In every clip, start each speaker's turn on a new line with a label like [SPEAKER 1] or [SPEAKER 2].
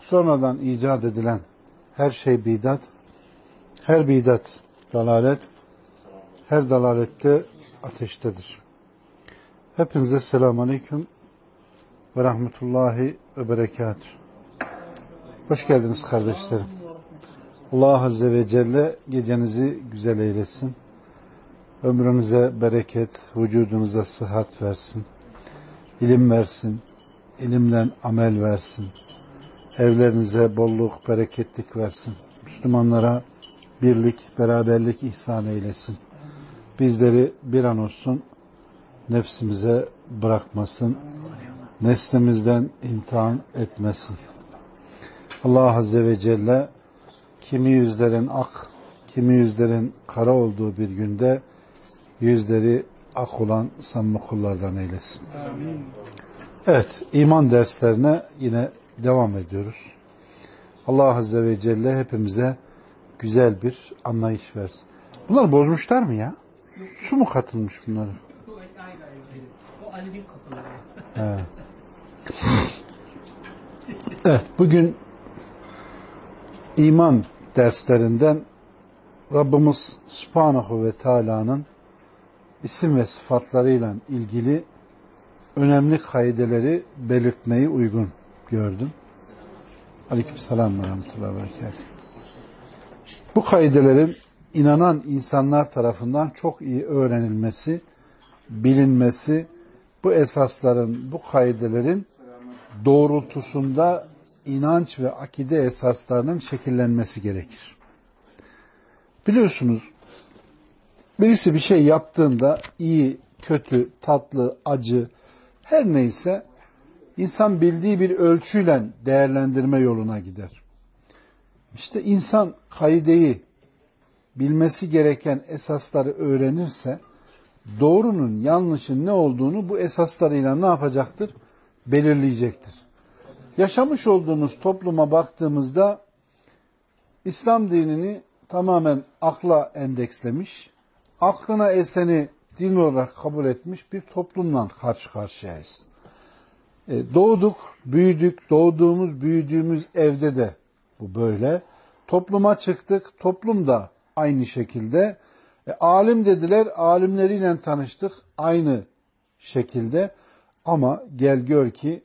[SPEAKER 1] sonradan icat edilen her şey bidat, her bidat dalalet, her dalalette ateştedir. Hepinize selamun aleyküm ve rahmetullahi ve berekat. Hoş geldiniz kardeşlerim. Allah Azze ve Celle gecenizi güzel eylesin. Ömrünüze bereket, vücudunuza sıhhat versin. ilim versin, ilimden amel versin evlerinize bolluk, bereketlik versin. Müslümanlara birlik, beraberlik ihsan eylesin. Bizleri bir an olsun nefsimize bırakmasın. Neslimizden imtihan etmesin. Allah Azze ve Celle kimi yüzlerin ak, kimi yüzlerin kara olduğu bir günde yüzleri ak olan samimi kullardan eylesin. Amin. Evet, iman derslerine yine devam ediyoruz. Allah Azze ve Celle hepimize güzel bir anlayış versin. Bunlar bozmuşlar mı ya? Su mu katılmış bunlara? Evet. evet, bugün iman derslerinden Rabbimiz Subhanahu ve Teala'nın isim ve sıfatlarıyla ilgili önemli kaideleri belirtmeyi uygun gördüm. Aleykümselam ve rahmetullahi ve Bu kaidelerin inanan insanlar tarafından çok iyi öğrenilmesi, bilinmesi, bu esasların, bu kaidelerin doğrultusunda inanç ve akide esaslarının şekillenmesi gerekir. Biliyorsunuz, birisi bir şey yaptığında iyi, kötü, tatlı, acı, her neyse İnsan bildiği bir ölçüyle değerlendirme yoluna gider. İşte insan kaideyi bilmesi gereken esasları öğrenirse doğrunun yanlışın ne olduğunu bu esaslarıyla ne yapacaktır? Belirleyecektir. Yaşamış olduğumuz topluma baktığımızda İslam dinini tamamen akla endekslemiş, aklına eseni din olarak kabul etmiş bir toplumla karşı karşıyayız. E, doğduk, büyüdük, doğduğumuz, büyüdüğümüz evde de bu böyle. Topluma çıktık, toplum da aynı şekilde. E, alim dediler, alimleriyle tanıştık aynı şekilde. Ama gel gör ki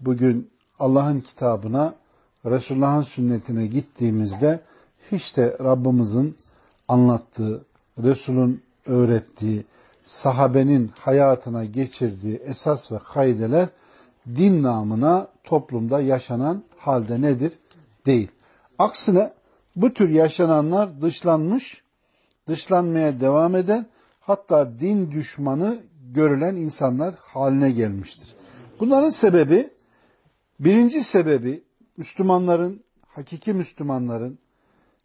[SPEAKER 1] bugün Allah'ın kitabına, Resulullah'ın sünnetine gittiğimizde hiç de Rabbimizin anlattığı, Resul'ün öğrettiği, sahabenin hayatına geçirdiği esas ve kaideler din namına toplumda yaşanan halde nedir? Değil. Aksine bu tür yaşananlar dışlanmış, dışlanmaya devam eden, hatta din düşmanı görülen insanlar haline gelmiştir. Bunların sebebi, birinci sebebi Müslümanların, hakiki Müslümanların,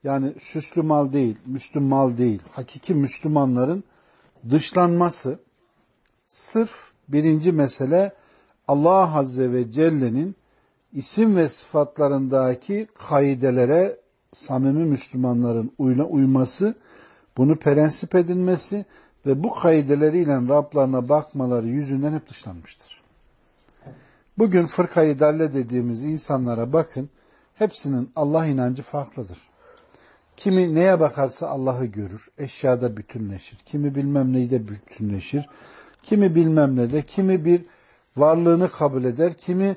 [SPEAKER 1] yani süslü mal değil, Müslüm mal değil, hakiki Müslümanların dışlanması, sırf birinci mesele Allah Azze ve Celle'nin isim ve sıfatlarındaki kaidelere samimi Müslümanların uyması, bunu prensip edilmesi ve bu kaideleriyle Rablarına bakmaları yüzünden hep dışlanmıştır. Bugün fırkayı dalle dediğimiz insanlara bakın, hepsinin Allah inancı farklıdır. Kimi neye bakarsa Allah'ı görür, eşyada bütünleşir. Kimi bilmem neyde bütünleşir. Kimi bilmem ne de, kimi bir varlığını kabul eder, kimi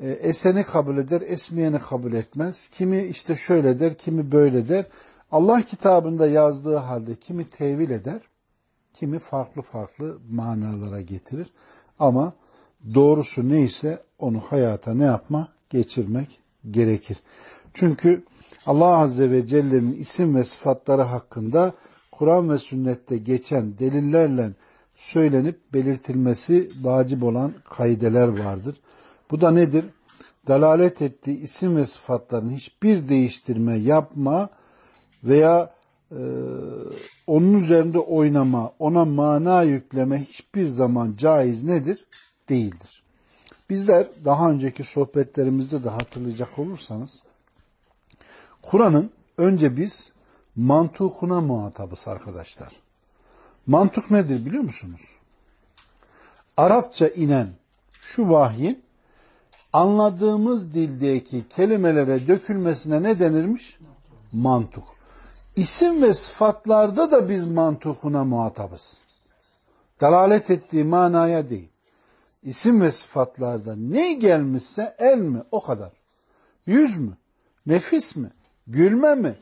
[SPEAKER 1] e, eseni kabul eder, esmeyeni kabul etmez. Kimi işte şöyle der, kimi böyle der. Allah kitabında yazdığı halde kimi tevil eder, kimi farklı farklı manalara getirir. Ama doğrusu neyse onu hayata ne yapma? Geçirmek gerekir. Çünkü Allah Azze ve Celle'nin isim ve sıfatları hakkında Kur'an ve sünnette geçen delillerle söylenip belirtilmesi vacip olan kaideler vardır. Bu da nedir? dalalet ettiği isim ve sıfatların hiçbir değiştirme yapma veya e, onun üzerinde oynama, ona mana yükleme hiçbir zaman caiz nedir? Değildir. Bizler daha önceki sohbetlerimizde de hatırlayacak olursanız Kur'an'ın önce biz mantukuna muhatabız arkadaşlar. Mantuk nedir biliyor musunuz? Arapça inen şu vahyin anladığımız dildeki kelimelere dökülmesine ne denirmiş? Mantuk. İsim ve sıfatlarda da biz mantukuna muhatabız. Dalalet ettiği manaya değil. İsim ve sıfatlarda ne gelmişse el mi o kadar. Yüz mü? Nefis mi? Gülme mi?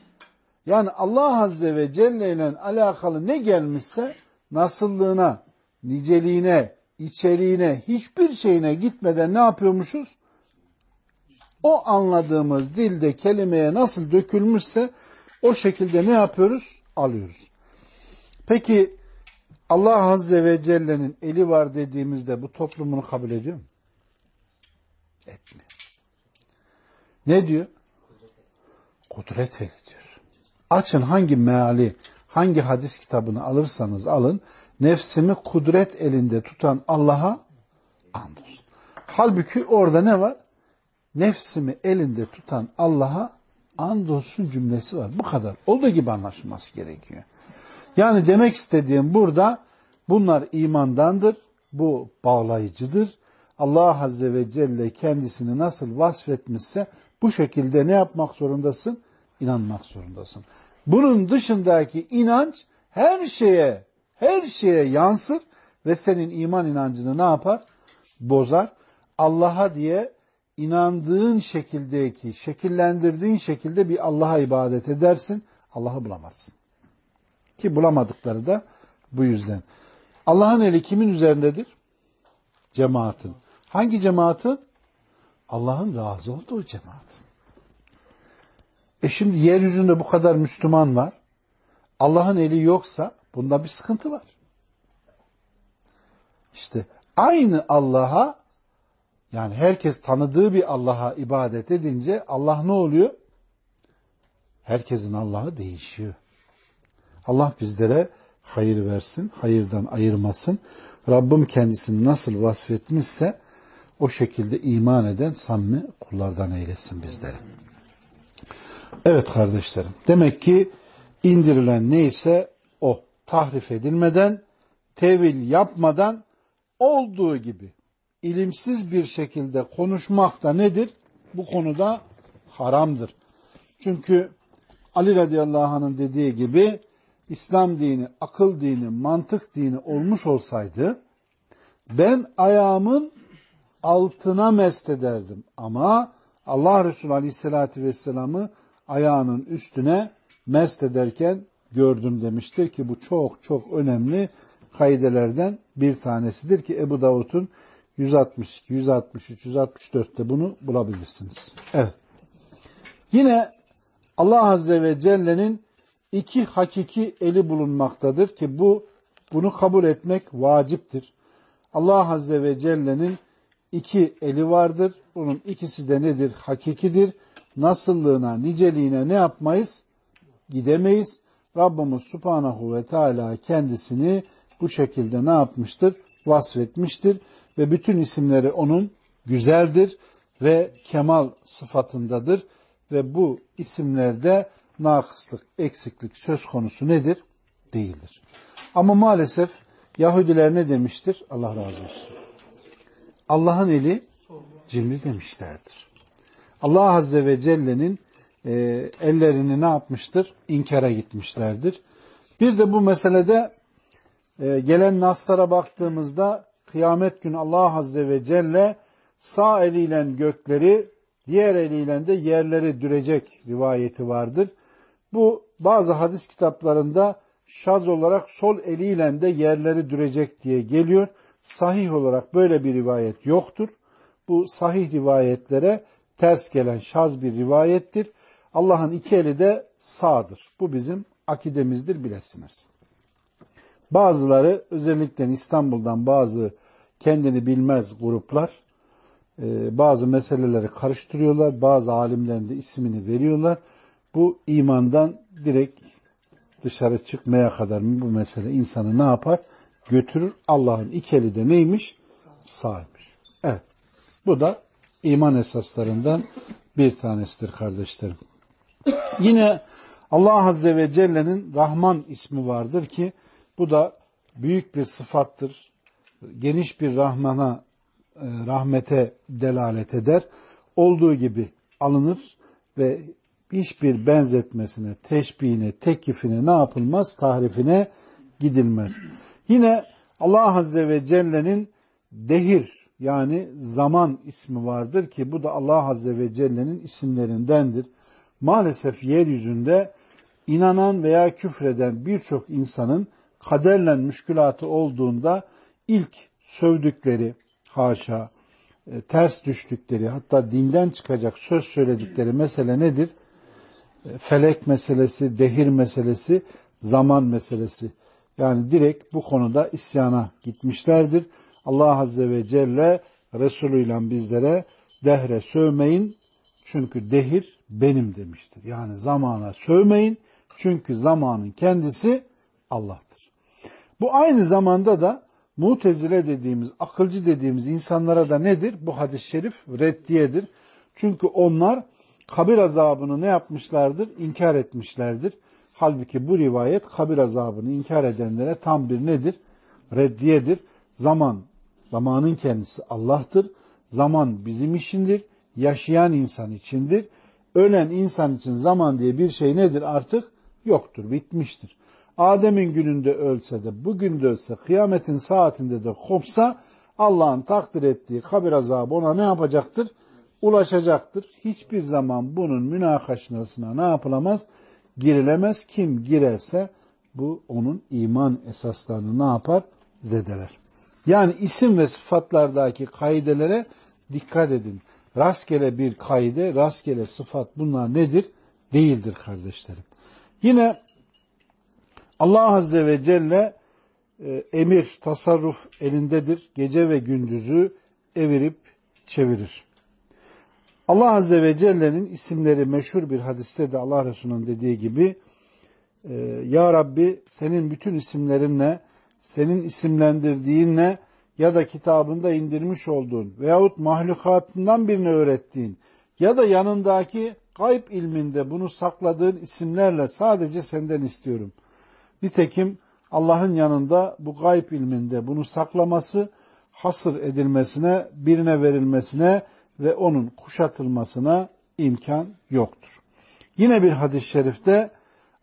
[SPEAKER 1] Yani Allah Azze ve Celle ile alakalı ne gelmişse nasıllığına, niceliğine, içeriğine, hiçbir şeyine gitmeden ne yapıyormuşuz? O anladığımız dilde kelimeye nasıl dökülmüşse o şekilde ne yapıyoruz? Alıyoruz. Peki Allah Azze ve Celle'nin eli var dediğimizde bu toplumunu kabul ediyor mu? Etmiyor. Ne diyor? Kudret eli diyor. Açın hangi meali, hangi hadis kitabını alırsanız alın, nefsimi kudret elinde tutan Allah'a andolsun. Halbuki orada ne var? Nefsimi elinde tutan Allah'a andolsun cümlesi var. Bu kadar. Olduğu gibi anlaşılması gerekiyor. Yani demek istediğim burada bunlar imandandır. Bu bağlayıcıdır. Allah Azze ve Celle kendisini nasıl vasfetmişse bu şekilde ne yapmak zorundasın? İnanmak zorundasın. Bunun dışındaki inanç her şeye, her şeye yansır ve senin iman inancını ne yapar? Bozar. Allah'a diye inandığın şekildeki, şekillendirdiğin şekilde bir Allah'a ibadet edersin. Allah'ı bulamazsın. Ki bulamadıkları da bu yüzden. Allah'ın eli kimin üzerindedir? Cemaatin. Hangi cemaatin? Allah'ın razı olduğu cemaat. E şimdi yeryüzünde bu kadar Müslüman var. Allah'ın eli yoksa bunda bir sıkıntı var. İşte aynı Allah'a yani herkes tanıdığı bir Allah'a ibadet edince Allah ne oluyor? Herkesin Allah'ı değişiyor. Allah bizlere hayır versin, hayırdan ayırmasın. Rabbim kendisini nasıl vasfetmişse o şekilde iman eden samimi kullardan eylesin bizleri. Evet kardeşlerim, demek ki indirilen neyse o tahrif edilmeden, tevil yapmadan olduğu gibi ilimsiz bir şekilde konuşmak da nedir? Bu konuda haramdır. Çünkü Ali radıyallahu anh'ın dediği gibi İslam dini, akıl dini, mantık dini olmuş olsaydı ben ayağımın altına mest ederdim. Ama Allah Resulü Aleyhisselatü Vesselam'ı ayağının üstüne mest ederken gördüm demiştir ki bu çok çok önemli kaidelerden bir tanesidir ki Ebu Davud'un 162, 163, 164'te bunu bulabilirsiniz. Evet. Yine Allah Azze ve Celle'nin iki hakiki eli bulunmaktadır ki bu bunu kabul etmek vaciptir. Allah Azze ve Celle'nin iki eli vardır. Bunun ikisi de nedir? Hakikidir. Nasıllığına, niceliğine ne yapmayız? Gidemeyiz. Rabbimiz Subhanahu ve Teala kendisini bu şekilde ne yapmıştır? Vasfetmiştir ve bütün isimleri onun güzeldir ve kemal sıfatındadır ve bu isimlerde nakıslık, eksiklik söz konusu nedir? Değildir. Ama maalesef Yahudiler ne demiştir? Allah razı olsun. Allah'ın eli cimri demişlerdir. Allah Azze ve Celle'nin e, ellerini ne yapmıştır? İnkara gitmişlerdir. Bir de bu meselede e, gelen naslara baktığımızda kıyamet günü Allah Azze ve Celle sağ eliyle gökleri, diğer eliyle de yerleri dürecek rivayeti vardır. Bu bazı hadis kitaplarında şaz olarak sol eliyle de yerleri dürecek diye geliyor. Sahih olarak böyle bir rivayet yoktur. Bu sahih rivayetlere ters gelen şaz bir rivayettir. Allah'ın iki eli de sağdır. Bu bizim akidemizdir bilesiniz. Bazıları özellikle İstanbul'dan bazı kendini bilmez gruplar e, bazı meseleleri karıştırıyorlar. Bazı alimlerin de ismini veriyorlar. Bu imandan direkt dışarı çıkmaya kadar mı bu mesele insanı ne yapar? Götürür. Allah'ın ikeli de neymiş? Sahipmiş. Evet. Bu da iman esaslarından bir tanesidir kardeşlerim. Yine Allah Azze ve Celle'nin Rahman ismi vardır ki bu da büyük bir sıfattır. Geniş bir Rahman'a, e, rahmete delalet eder. Olduğu gibi alınır ve hiçbir benzetmesine, teşbihine, tekifine ne yapılmaz? Tahrifine gidilmez. Yine Allah Azze ve Celle'nin dehir yani zaman ismi vardır ki bu da Allah Azze ve Celle'nin isimlerindendir. Maalesef yeryüzünde inanan veya küfreden birçok insanın kaderle müşkülatı olduğunda ilk sövdükleri, haşa, e, ters düştükleri, hatta dinden çıkacak söz söyledikleri mesele nedir? E, felek meselesi, dehir meselesi, zaman meselesi. Yani direkt bu konuda isyana gitmişlerdir. Allah Azze ve Celle Resulü ile bizlere dehre sövmeyin çünkü dehir benim demiştir. Yani zamana sövmeyin çünkü zamanın kendisi Allah'tır. Bu aynı zamanda da mutezile dediğimiz, akılcı dediğimiz insanlara da nedir? Bu hadis-i şerif reddiyedir. Çünkü onlar kabir azabını ne yapmışlardır? İnkar etmişlerdir. Halbuki bu rivayet kabir azabını inkar edenlere tam bir nedir? Reddiyedir. Zaman, zamanın kendisi Allah'tır. Zaman bizim işindir. Yaşayan insan içindir. Ölen insan için zaman diye bir şey nedir artık? Yoktur, bitmiştir. Adem'in gününde ölse de, bugün de ölse, kıyametin saatinde de kopsa, Allah'ın takdir ettiği kabir azabı ona ne yapacaktır? Ulaşacaktır. Hiçbir zaman bunun münakaşasına ne yapılamaz? Girilemez. Kim girerse bu onun iman esaslarını ne yapar? Zedeler. Yani isim ve sıfatlardaki kaidelere dikkat edin. Rastgele bir kaide, rastgele sıfat bunlar nedir? Değildir kardeşlerim. Yine Allah Azze ve Celle e, emir, tasarruf elindedir. Gece ve gündüzü evirip çevirir. Allah Azze ve Celle'nin isimleri meşhur bir hadiste de Allah Resulü'nün dediği gibi e, Ya Rabbi senin bütün isimlerinle, senin isimlendirdiğinle ya da kitabında indirmiş olduğun veyahut mahlukatından birini öğrettiğin ya da yanındaki gayb ilminde bunu sakladığın isimlerle sadece senden istiyorum. Nitekim Allah'ın yanında bu gayb ilminde bunu saklaması, hasır edilmesine, birine verilmesine ve onun kuşatılmasına imkan yoktur. Yine bir hadis-i şerifte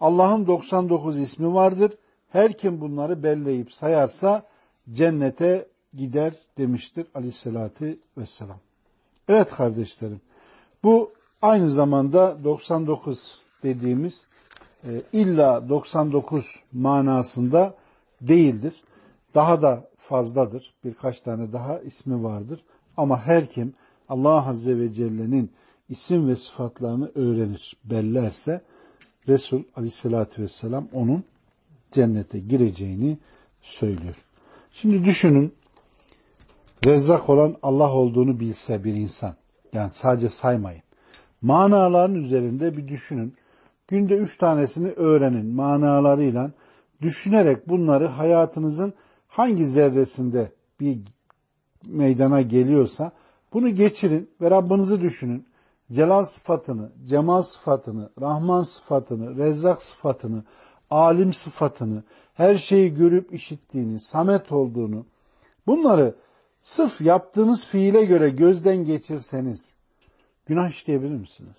[SPEAKER 1] Allah'ın 99 ismi vardır. Her kim bunları belleyip sayarsa cennete gider demiştir aleyhissalatü vesselam. Evet kardeşlerim bu aynı zamanda 99 dediğimiz e, illa 99 manasında değildir. Daha da fazladır. Birkaç tane daha ismi vardır. Ama her kim Allah Azze ve Celle'nin isim ve sıfatlarını öğrenir, bellerse Resul Aleyhisselatü Vesselam onun cennete gireceğini söylüyor. Şimdi düşünün Rezzak olan Allah olduğunu bilse bir insan. Yani sadece saymayın. Manaların üzerinde bir düşünün. Günde üç tanesini öğrenin manalarıyla. Düşünerek bunları hayatınızın hangi zerresinde bir meydana geliyorsa bunu geçirin ve Rabbinizi düşünün. Celal sıfatını, cemal sıfatını, Rahman sıfatını, Rezzak sıfatını, alim sıfatını, her şeyi görüp işittiğini, samet olduğunu, bunları sırf yaptığınız fiile göre gözden geçirseniz, günah işleyebilir misiniz?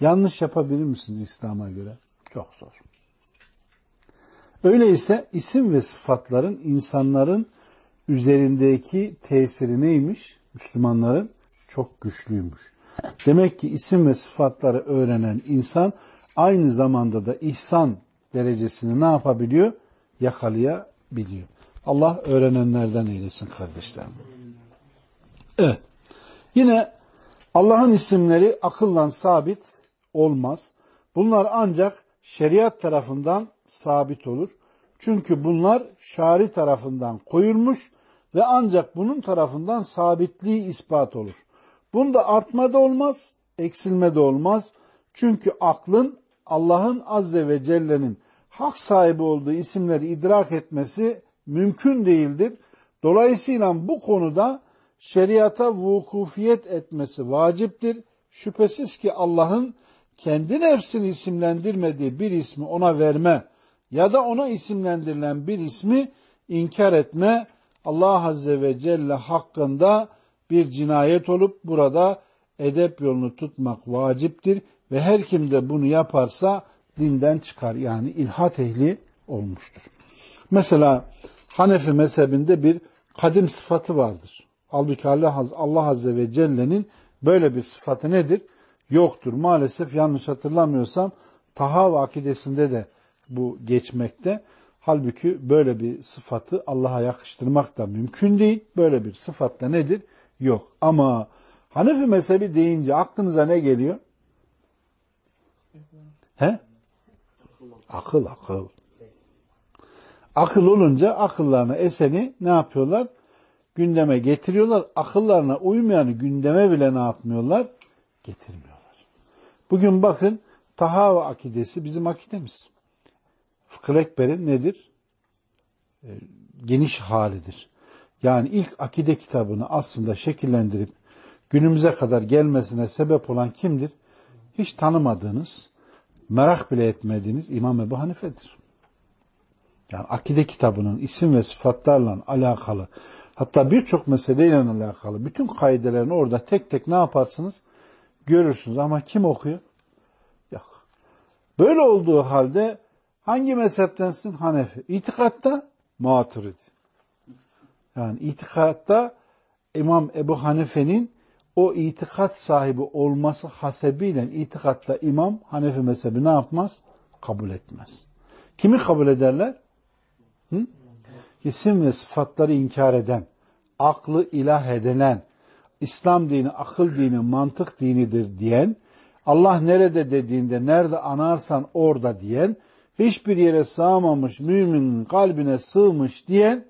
[SPEAKER 1] Yanlış yapabilir misiniz İslam'a göre? Çok zor. Öyleyse isim ve sıfatların insanların üzerindeki tesiri neymiş? Müslümanların çok güçlüymüş. Demek ki isim ve sıfatları öğrenen insan aynı zamanda da ihsan derecesini ne yapabiliyor? Yakalayabiliyor. Allah öğrenenlerden eylesin kardeşlerim. Evet. Yine Allah'ın isimleri akılla sabit olmaz. Bunlar ancak şeriat tarafından sabit olur. Çünkü bunlar şari tarafından koyulmuş ve ancak bunun tarafından sabitliği ispat olur. Bunda artma da olmaz, eksilme de olmaz. Çünkü aklın Allah'ın Azze ve Celle'nin hak sahibi olduğu isimleri idrak etmesi mümkün değildir. Dolayısıyla bu konuda şeriata vukufiyet etmesi vaciptir. Şüphesiz ki Allah'ın kendi nefsini isimlendirmediği bir ismi ona verme ya da ona isimlendirilen bir ismi inkar etme Allah Azze ve Celle hakkında bir cinayet olup burada edep yolunu tutmak vaciptir ve her kim de bunu yaparsa dinden çıkar yani ilhat ehli olmuştur. Mesela Hanefi mezhebinde bir kadim sıfatı vardır. Halbuki Allah, Azze ve Celle'nin böyle bir sıfatı nedir? Yoktur. Maalesef yanlış hatırlamıyorsam Tahav akidesinde de bu geçmekte. Halbuki böyle bir sıfatı Allah'a yakıştırmak da mümkün değil. Böyle bir sıfat da nedir? Yok. Ama Hanefi mezhebi deyince aklınıza ne geliyor? He? Akıl, akıl. Akıl olunca akıllarına eseni ne yapıyorlar? Gündeme getiriyorlar. Akıllarına uymayanı gündeme bile ne yapmıyorlar? Getirmiyorlar. Bugün bakın Tahav akidesi bizim akidemiz. Fıkıh Ekber'in nedir? E, geniş halidir. Yani ilk akide kitabını aslında şekillendirip günümüze kadar gelmesine sebep olan kimdir? Hiç tanımadığınız, merak bile etmediğiniz İmam Ebu Hanife'dir. Yani akide kitabının isim ve sıfatlarla alakalı, hatta birçok meseleyle alakalı bütün kaidelerini orada tek tek ne yaparsınız? Görürsünüz ama kim okuyor? Yok. Böyle olduğu halde hangi mezheptensin? Hanefi. İtikatta Maturidi. Yani itikatta İmam Ebu Hanife'nin o itikat sahibi olması hasebiyle itikatta İmam Hanefi mezhebi ne yapmaz? Kabul etmez. Kimi kabul ederler? Hı? İsim ve sıfatları inkar eden, aklı ilah edinen, İslam dini akıl dini, mantık dinidir diyen, Allah nerede dediğinde nerede anarsan orada diyen, hiçbir yere sığamamış müminin kalbine sığmış diyen,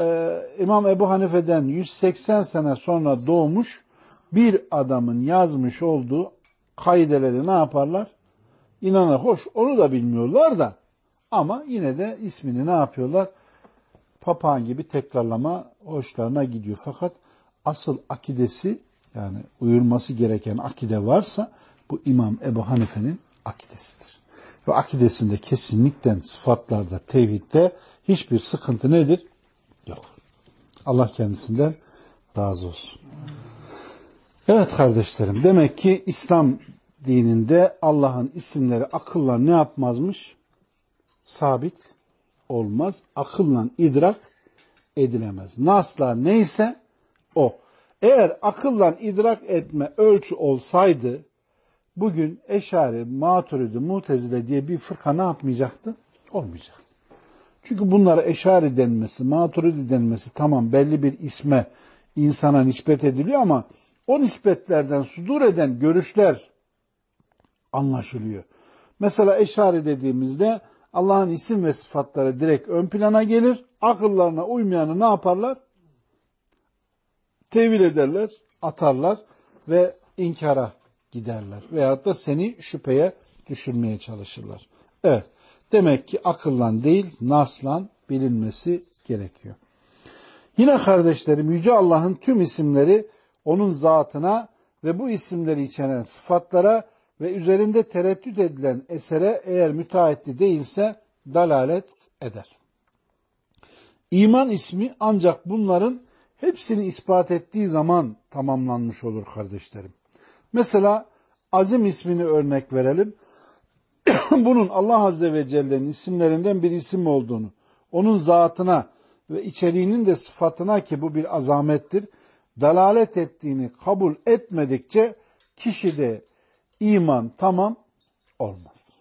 [SPEAKER 1] e, İmam Ebu Hanife'den 180 sene sonra doğmuş bir adamın yazmış olduğu kaideleri ne yaparlar? İnanır. Hoş onu da bilmiyorlar da ama yine de ismini ne yapıyorlar? Papağan gibi tekrarlama hoşlarına gidiyor. Fakat asıl akidesi yani uyurması gereken akide varsa bu İmam Ebu Hanife'nin akidesidir. Ve akidesinde kesinlikle sıfatlarda, tevhidde hiçbir sıkıntı nedir? Yok. Allah kendisinden razı olsun. Evet kardeşlerim demek ki İslam dininde Allah'ın isimleri akılla ne yapmazmış? Sabit olmaz. Akılla idrak edilemez. Naslar neyse o. Eğer akılla idrak etme ölçü olsaydı bugün Eşari, Maturidi, Mutezile diye bir fırka ne yapmayacaktı? Olmayacaktı. Çünkü bunlara Eşari denmesi, Maturidi denmesi tamam belli bir isme insana nispet ediliyor ama o nispetlerden sudur eden görüşler anlaşılıyor. Mesela Eşari dediğimizde Allah'ın isim ve sıfatları direkt ön plana gelir. Akıllarına uymayanı ne yaparlar? Tevil ederler, atarlar ve inkara giderler. Veyahut da seni şüpheye düşürmeye çalışırlar. Evet. Demek ki akıllan değil, naslan bilinmesi gerekiyor. Yine kardeşlerim Yüce Allah'ın tüm isimleri onun zatına ve bu isimleri içeren sıfatlara ve üzerinde tereddüt edilen esere eğer müteahhitli değilse dalalet eder. İman ismi ancak bunların hepsini ispat ettiği zaman tamamlanmış olur kardeşlerim. Mesela azim ismini örnek verelim. Bunun Allah Azze ve Celle'nin isimlerinden bir isim olduğunu, onun zatına ve içeriğinin de sıfatına ki bu bir azamettir, dalalet ettiğini kabul etmedikçe kişide iman tamam olmaz.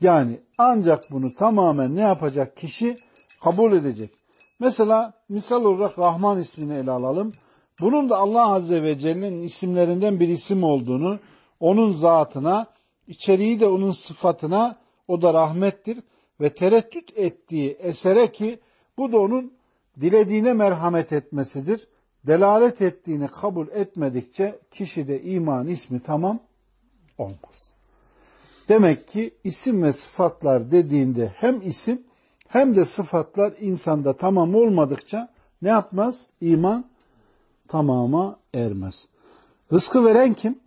[SPEAKER 1] Yani ancak bunu tamamen ne yapacak kişi kabul edecek. Mesela misal olarak Rahman ismini ele alalım. Bunun da Allah Azze ve Celle'nin isimlerinden bir isim olduğunu, onun zatına, içeriği de onun sıfatına, o da rahmettir ve tereddüt ettiği esere ki bu da onun dilediğine merhamet etmesidir. Delalet ettiğini kabul etmedikçe kişide iman ismi tamam olmaz. Demek ki isim ve sıfatlar dediğinde hem isim hem de sıfatlar insanda tamam olmadıkça ne yapmaz? İman tamama ermez. Rızkı veren kim?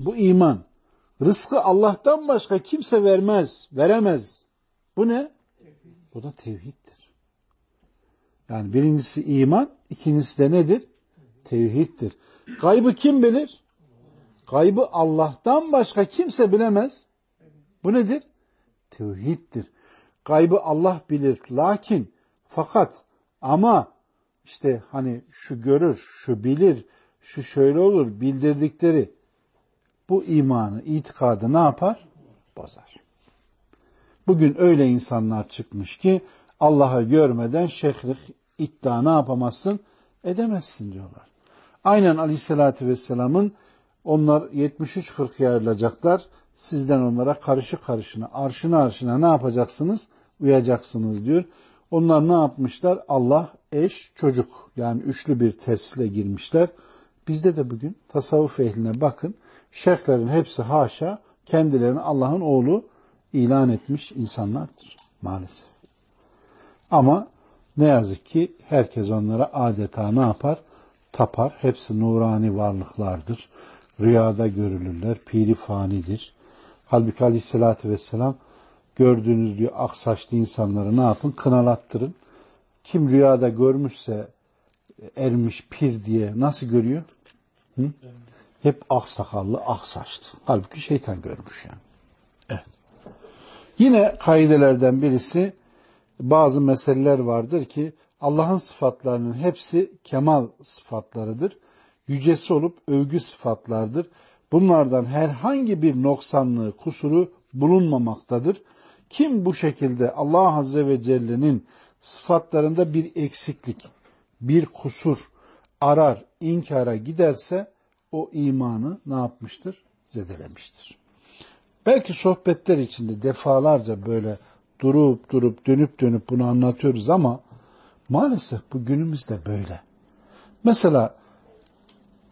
[SPEAKER 1] Bu iman. Rızkı Allah'tan başka kimse vermez, veremez. Bu ne? Bu da tevhiddir. Yani birincisi iman, ikincisi de nedir? Tevhiddir. Gaybı kim bilir? Gaybı Allah'tan başka kimse bilemez. Bu nedir? Tevhiddir. Gaybı Allah bilir. Lakin fakat ama işte hani şu görür, şu bilir, şu şöyle olur bildirdikleri bu imanı, itikadı ne yapar? Bozar. Bugün öyle insanlar çıkmış ki Allah'ı görmeden şehlik iddia ne yapamazsın? Edemezsin diyorlar. Aynen Aleyhisselatü Vesselam'ın onlar 73 fırk ayrılacaklar. Sizden onlara karışı karışına, arşına arşına ne yapacaksınız? Uyacaksınız diyor. Onlar ne yapmışlar? Allah, eş, çocuk yani üçlü bir tesisle girmişler. Bizde de bugün tasavvuf ehline bakın. Şeyhlerin hepsi haşa kendilerini Allah'ın oğlu ilan etmiş insanlardır maalesef. Ama ne yazık ki herkes onlara adeta ne yapar? Tapar. Hepsi nurani varlıklardır. Rüyada görülürler. Piri fanidir. Halbuki aleyhissalatü vesselam gördüğünüz diyor aksaçlı insanları ne yapın? Kınalattırın. Kim rüyada görmüşse ermiş pir diye nasıl görüyor? Hı? Hep aksakallı, aksaçlı. Halbuki şeytan görmüş yani. Evet. Yine kaidelerden birisi bazı meseleler vardır ki Allah'ın sıfatlarının hepsi kemal sıfatlarıdır. Yücesi olup övgü sıfatlardır. Bunlardan herhangi bir noksanlığı, kusuru bulunmamaktadır. Kim bu şekilde Allah Azze ve Celle'nin sıfatlarında bir eksiklik, bir kusur arar, inkara giderse o imanı ne yapmıştır? Zedelemiştir. Belki sohbetler içinde defalarca böyle durup durup dönüp dönüp bunu anlatıyoruz ama maalesef bu günümüzde böyle. Mesela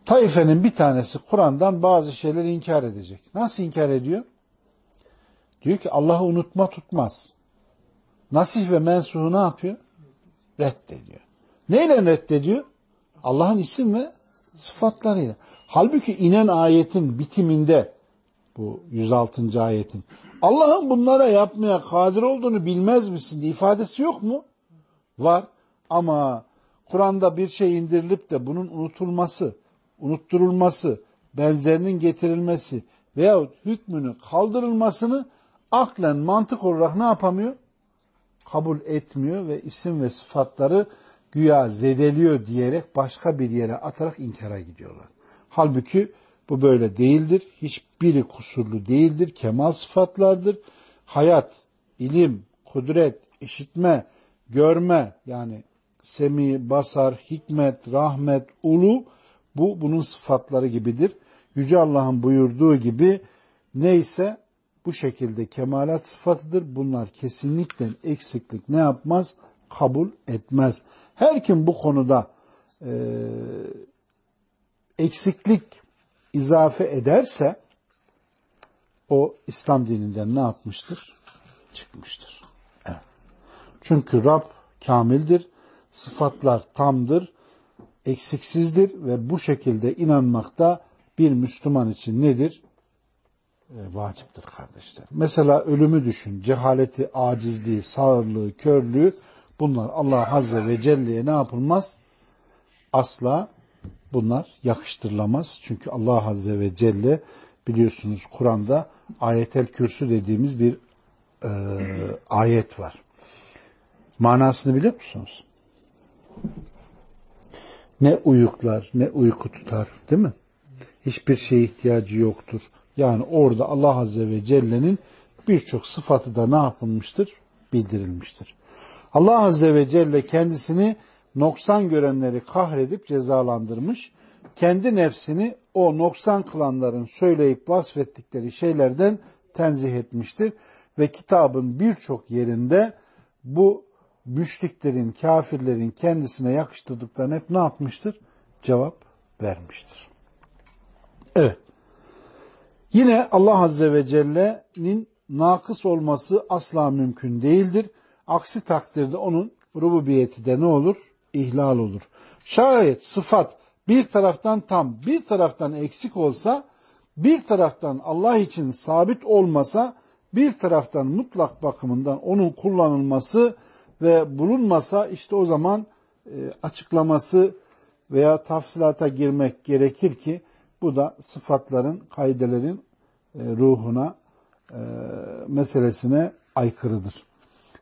[SPEAKER 1] Taife'nin bir tanesi Kur'an'dan bazı şeyleri inkar edecek. Nasıl inkar ediyor? Diyor ki Allah'ı unutma tutmaz. Nasih ve mensuhu ne yapıyor? Reddediyor. Neyle reddediyor? Allah'ın isim ve sıfatlarıyla. Halbuki inen ayetin bitiminde bu 106. ayetin Allah'ın bunlara yapmaya kadir olduğunu bilmez misin diye ifadesi yok mu? Var ama Kur'an'da bir şey indirilip de bunun unutulması, unutturulması, benzerinin getirilmesi veyahut hükmünü kaldırılmasını aklen mantık olarak ne yapamıyor? Kabul etmiyor ve isim ve sıfatları güya zedeliyor diyerek başka bir yere atarak inkara gidiyorlar. Halbuki bu böyle değildir. Hiçbiri kusurlu değildir. Kemal sıfatlardır. Hayat, ilim, kudret, işitme, görme yani semi, basar, hikmet, rahmet, ulu bu bunun sıfatları gibidir. Yüce Allah'ın buyurduğu gibi neyse bu şekilde kemalat sıfatıdır. Bunlar kesinlikle eksiklik ne yapmaz? Kabul etmez. Her kim bu konuda e, eksiklik izafe ederse o İslam dininden ne yapmıştır? Çıkmıştır. Evet. Çünkü Rab kamildir, sıfatlar tamdır, eksiksizdir ve bu şekilde inanmakta bir Müslüman için nedir? E, vaciptir kardeşler. Mesela ölümü düşün, cehaleti, acizliği, sağırlığı, körlüğü bunlar Allah Azze ve Celle'ye ne yapılmaz? Asla bunlar yakıştırılamaz. Çünkü Allah Azze ve Celle biliyorsunuz Kur'an'da ayetel kürsü dediğimiz bir e, ayet var. Manasını biliyor musunuz? Ne uyuklar, ne uyku tutar, değil mi? Hiçbir şeye ihtiyacı yoktur. Yani orada Allah Azze ve Celle'nin birçok sıfatı da ne yapılmıştır? Bildirilmiştir. Allah Azze ve Celle kendisini noksan görenleri kahredip cezalandırmış. Kendi nefsini o noksan kılanların söyleyip vasfettikleri şeylerden tenzih etmiştir. Ve kitabın birçok yerinde bu müşriklerin, kafirlerin kendisine yakıştırdıklarını hep ne yapmıştır? Cevap vermiştir. Evet. Yine Allah Azze ve Celle'nin nakıs olması asla mümkün değildir. Aksi takdirde onun rububiyeti de ne olur? İhlal olur. Şayet sıfat bir taraftan tam, bir taraftan eksik olsa, bir taraftan Allah için sabit olmasa, bir taraftan mutlak bakımından onun kullanılması ve bulunmasa işte o zaman e, açıklaması veya tafsilata girmek gerekir ki bu da sıfatların, kaidelerin e, ruhuna, e, meselesine aykırıdır.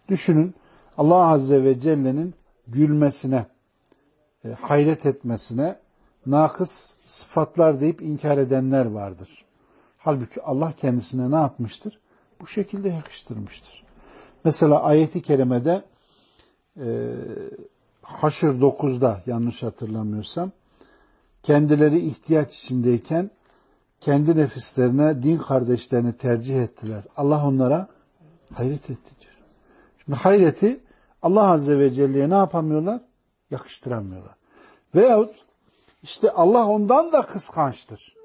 [SPEAKER 1] Düşünün Allah Azze ve Celle'nin gülmesine, e, hayret etmesine nakıs sıfatlar deyip inkar edenler vardır. Halbuki Allah kendisine ne yapmıştır? Bu şekilde yakıştırmıştır. Mesela ayeti kerimede e, Haşr 9'da yanlış hatırlamıyorsam kendileri ihtiyaç içindeyken kendi nefislerine din kardeşlerini tercih ettiler. Allah onlara hayret etti diyor. Şimdi hayreti Allah Azze ve Celle'ye ne yapamıyorlar? Yakıştıramıyorlar. Veyahut işte Allah ondan da kıskançtır.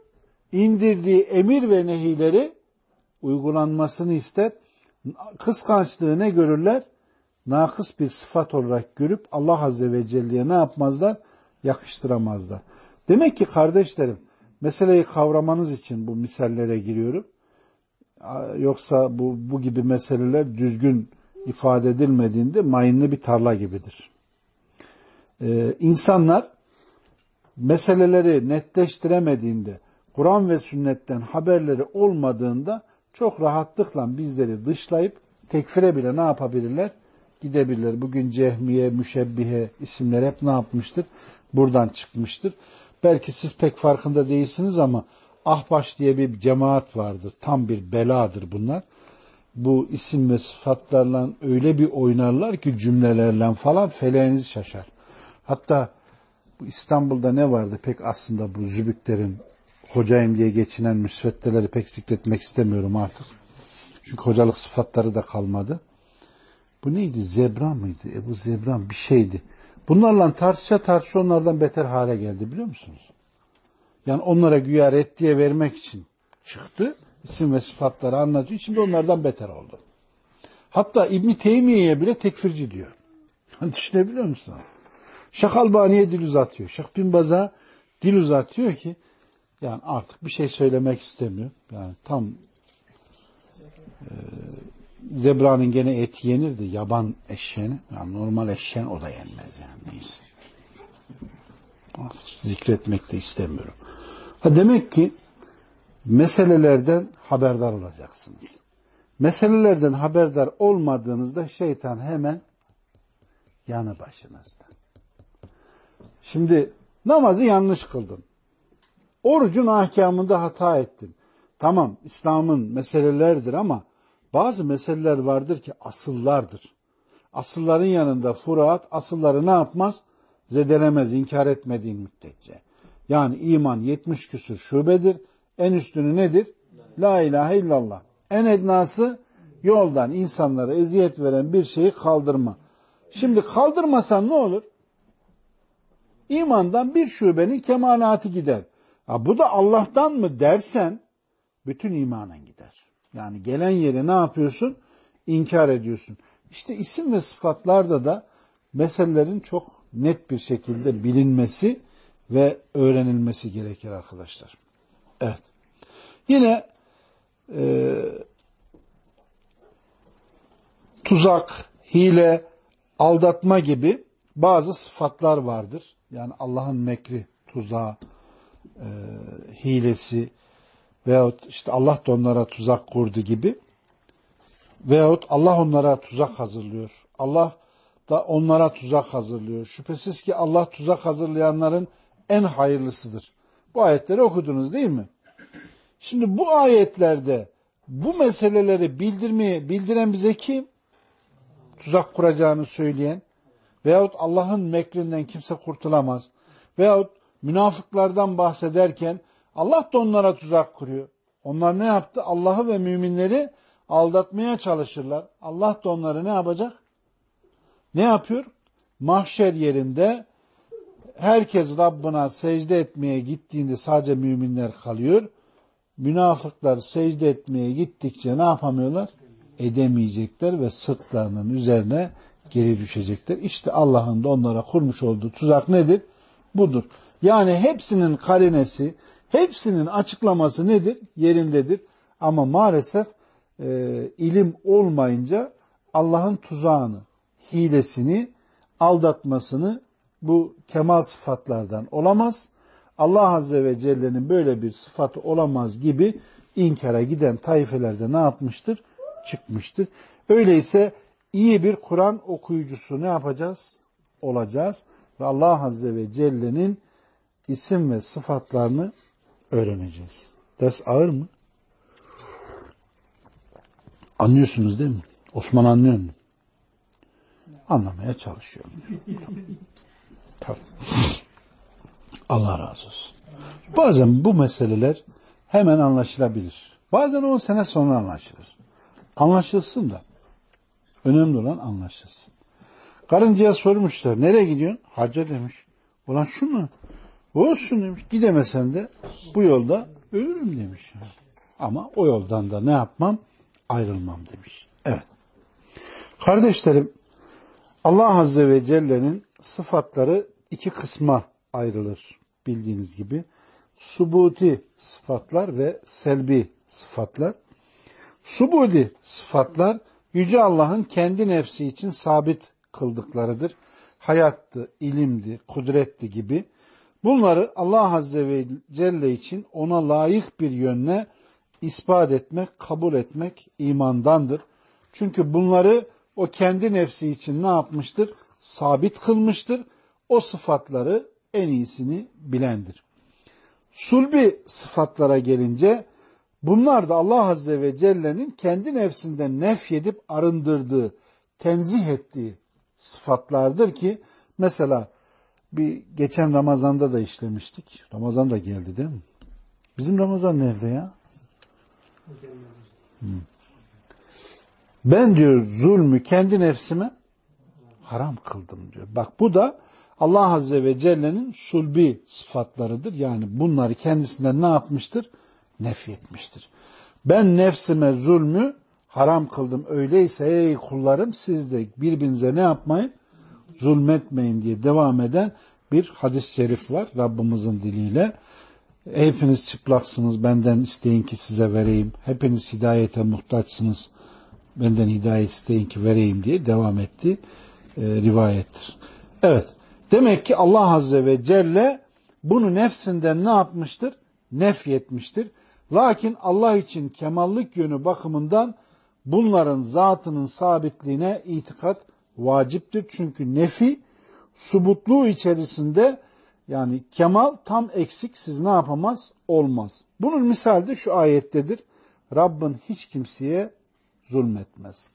[SPEAKER 1] İndirdiği emir ve nehileri uygulanmasını ister. Kıskançlığı ne görürler? Nakıs bir sıfat olarak görüp Allah Azze ve Celle'ye ne yapmazlar? Yakıştıramazlar. Demek ki kardeşlerim meseleyi kavramanız için bu misallere giriyorum. Yoksa bu, bu gibi meseleler düzgün ifade edilmediğinde mayınlı bir tarla gibidir. Ee, insanlar meseleleri netleştiremediğinde, Kur'an ve sünnetten haberleri olmadığında çok rahatlıkla bizleri dışlayıp tekfire bile ne yapabilirler? Gidebilirler. Bugün cehmiye, müşebbihe isimler hep ne yapmıştır? Buradan çıkmıştır. Belki siz pek farkında değilsiniz ama Ahbaş diye bir cemaat vardır. Tam bir beladır bunlar. Bu isim ve sıfatlarla öyle bir oynarlar ki cümlelerle falan feleğiniz şaşar. Hatta bu İstanbul'da ne vardı pek aslında bu zübüklerin hocayım diye geçinen müsveddeleri pek zikretmek istemiyorum artık. Çünkü hocalık sıfatları da kalmadı. Bu neydi? Zebra mıydı? Ebu Zebran bir şeydi. Bunlarla tartışa tartışa onlardan beter hale geldi biliyor musunuz? Yani onlara güya reddiye vermek için çıktı. İsim ve sıfatları anlatıyor. Şimdi onlardan beter oldu. Hatta İbni Teymiye'ye bile tekfirci diyor. Düşünebiliyor musun? Şakalbani'ye dil uzatıyor. Şah bin Baz'a dil uzatıyor ki yani artık bir şey söylemek istemiyor. Yani tam e, zebranın gene eti yenirdi. Yaban eşeğini. Yani normal eşeğin o da yenmez yani neyse. Zikretmek de istemiyorum. Ha demek ki meselelerden haberdar olacaksınız. Meselelerden haberdar olmadığınızda şeytan hemen yanı başınızda. Şimdi namazı yanlış kıldın. Orucun ahkamında hata ettin. Tamam İslam'ın meselelerdir ama bazı meseleler vardır ki asıllardır. Asılların yanında furuat asılları ne yapmaz? Zedelemez, inkar etmediğin müddetçe. Yani iman 70 küsür şubedir. En üstünü nedir? La ilahe illallah. En ednası yoldan insanlara eziyet veren bir şeyi kaldırma. Şimdi kaldırmasan ne olur? İmandan bir şubenin kemanatı gider. Ha, bu da Allah'tan mı dersen bütün imanın gider. Yani gelen yeri ne yapıyorsun? İnkar ediyorsun. İşte isim ve sıfatlarda da meselelerin çok net bir şekilde bilinmesi ve öğrenilmesi gerekir arkadaşlar. Evet. Yine e, tuzak, hile, aldatma gibi bazı sıfatlar vardır. Yani Allah'ın mekri, tuzağı, e, hilesi veyahut işte Allah da onlara tuzak kurdu gibi veyahut Allah onlara tuzak hazırlıyor. Allah da onlara tuzak hazırlıyor. Şüphesiz ki Allah tuzak hazırlayanların en hayırlısıdır. Bu ayetleri okudunuz değil mi? Şimdi bu ayetlerde bu meseleleri bildirmeye bildiren bize kim? Tuzak kuracağını söyleyen veyahut Allah'ın mekrinden kimse kurtulamaz veyahut münafıklardan bahsederken Allah da onlara tuzak kuruyor. Onlar ne yaptı? Allah'ı ve müminleri aldatmaya çalışırlar. Allah da onları ne yapacak? ne yapıyor? Mahşer yerinde herkes Rabbına secde etmeye gittiğinde sadece müminler kalıyor. Münafıklar secde etmeye gittikçe ne yapamıyorlar? Edemeyecekler ve sırtlarının üzerine geri düşecekler. İşte Allah'ın da onlara kurmuş olduğu tuzak nedir? Budur. Yani hepsinin karinesi, hepsinin açıklaması nedir? Yerindedir. Ama maalesef e, ilim olmayınca Allah'ın tuzağını, hilesini, aldatmasını bu kemal sıfatlardan olamaz. Allah Azze ve Celle'nin böyle bir sıfatı olamaz gibi inkara giden tayfelerde ne yapmıştır? Çıkmıştır. Öyleyse iyi bir Kur'an okuyucusu ne yapacağız? Olacağız. Ve Allah Azze ve Celle'nin isim ve sıfatlarını öğreneceğiz. Ders ağır mı? Anlıyorsunuz değil mi? Osman anlıyor mu? Anlamaya çalışıyorum. Tabii. Allah razı olsun. Bazen bu meseleler hemen anlaşılabilir. Bazen 10 sene sonra anlaşılır. Anlaşılsın da. Önemli olan anlaşılsın. Karıncaya sormuşlar. Nereye gidiyorsun? Hacca demiş. Ulan şu mu? Olsun demiş. Gidemesem de bu yolda ölürüm demiş. Ama o yoldan da ne yapmam? Ayrılmam demiş. Evet. Kardeşlerim Allah Azze ve Celle'nin sıfatları iki kısma ayrılır bildiğiniz gibi. Subuti sıfatlar ve selbi sıfatlar. Subudi sıfatlar Yüce Allah'ın kendi nefsi için sabit kıldıklarıdır. Hayattı, ilimdi, kudretti gibi. Bunları Allah Azze ve Celle için ona layık bir yönle ispat etmek, kabul etmek imandandır. Çünkü bunları o kendi nefsi için ne yapmıştır? Sabit kılmıştır. O sıfatları en iyisini bilendir. Sulbi sıfatlara gelince bunlar da Allah Azze ve Celle'nin kendi nefsinden nefyedip arındırdığı, tenzih ettiği sıfatlardır ki mesela bir geçen Ramazan'da da işlemiştik. Ramazan da geldi değil mi? Bizim Ramazan nerede ya? Ben diyor zulmü kendi nefsime haram kıldım diyor. Bak bu da Allah Azze ve Celle'nin sulbi sıfatlarıdır. Yani bunları kendisinden ne yapmıştır? Nefyetmiştir. Ben nefsime zulmü haram kıldım. Öyleyse ey kullarım siz de birbirinize ne yapmayın? Zulmetmeyin diye devam eden bir hadis-i şerif var Rabbimizin diliyle. Hepiniz çıplaksınız benden isteyin ki size vereyim. Hepiniz hidayete muhtaçsınız benden hidayet isteyin ki vereyim diye devam etti e, rivayettir. Evet. Demek ki Allah Azze ve Celle bunu nefsinden ne yapmıştır? Nefyetmiştir. Lakin Allah için kemallik yönü bakımından bunların zatının sabitliğine itikat vaciptir. Çünkü nefi subutluğu içerisinde yani kemal tam eksik siz ne yapamaz? Olmaz. Bunun misali de şu ayettedir. Rabbin hiç kimseye zulmetmez.